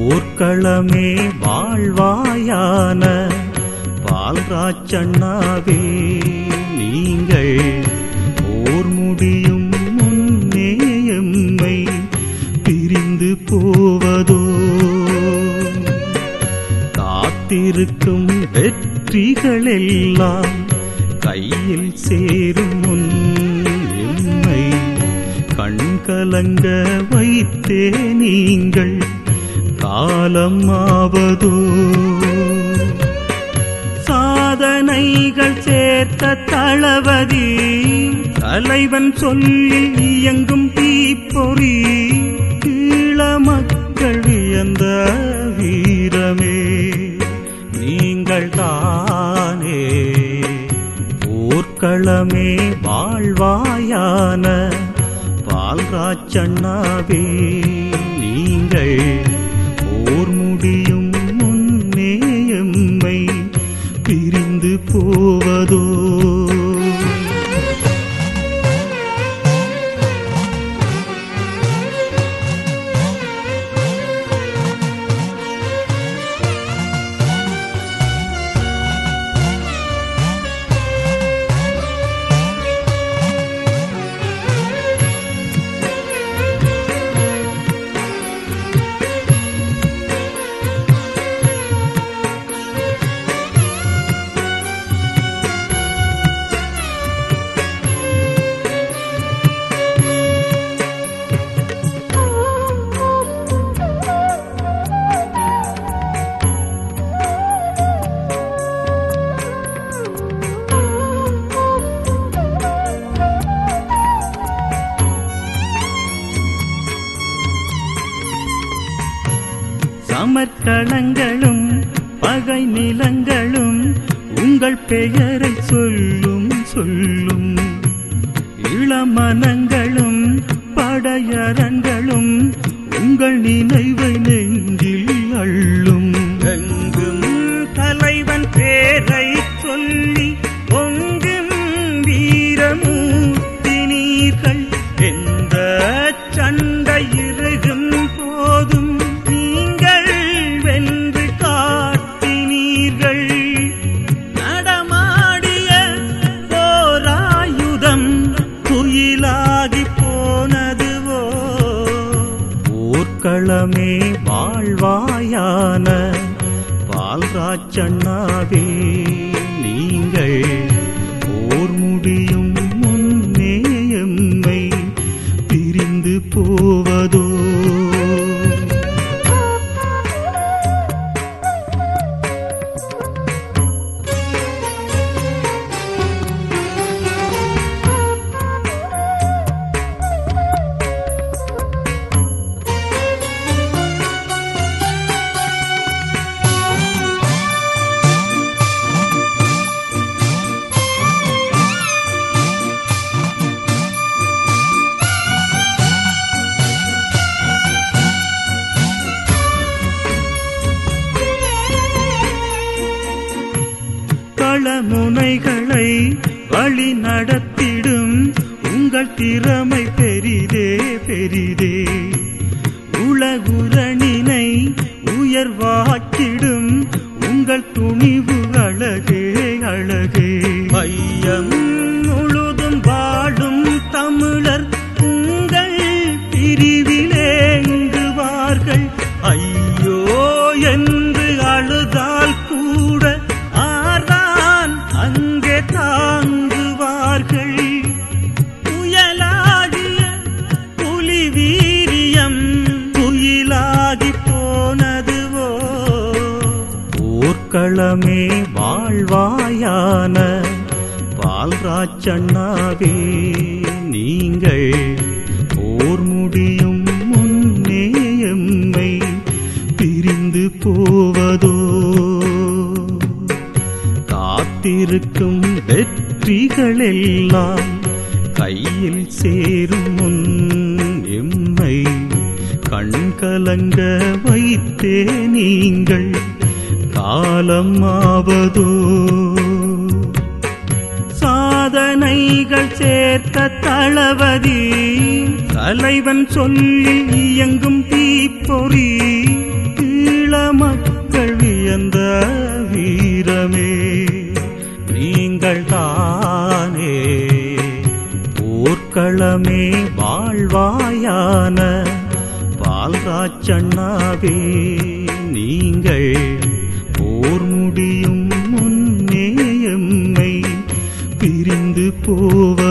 போர்க்களமே வாழ்வாயான பால்ராச்சண்ணாவே நீங்கள் போர் முடியும் முன்னே எம்மை பிரிந்து போவதோ? காத்திருக்கும் வெற்றிகளெல்லாம் கையில் சேரும் முன் எம்மை கண்கலங்க வைத்தே நீங்கள். காலம் ஆவதோ சாதனைகள் சேர்த்த தளபதி தலைவன் சொல்லில் இயங்கும் தீப்பொறி கீழ மக்கள் வியந்த வீரமே. நீங்கள் தானே போர்க்களமே வாழ்வாயான பால்ராச்சண்ணாவே நீங்கள் போர் முடியும் முன்னேயம்மை பிரிந்து போவதோ? சமர்க்களங்களும் பகை நிலங்களும் உங்கள் பெயரை சொல்லும் சொல்லும். இளமனங்களும் படையரங்களும் உங்கள் நினைவை ചണ്ണാവേ முனைகளை வழி நடத்திடும். உங்கள் திறமை பெரிதே பெரிதே. உலகுரணினை உயர்வாக்கிடும். உங்கள் துணிவு அழகே அழகே. மையம் முழுதும் வாழும் தமிழர் போர்க்களமே வாழ்வாயான பால்ராச்சண்ணாவே நீங்கள் போர் முடியும் முன்னே எம்மை பிரிந்து போவதோ? காத்திருக்கும் வெற்றிகளெல்லாம் கையில் சேரும் முன் எம்மை கண்கலங்க வைத்தே நீங்கள். காலம் ஆவதோ சாதனைகள் சேர்த்த தளபதி தலைவன் சொல்லி இயங்கும் தீப்பொறி ஈழ வியந்த வீரமே. நீங்கள் தானே போர்க்களமே வாழ்வாயான பால்ராச்சண்ணாவே நீங்கள் முடியும்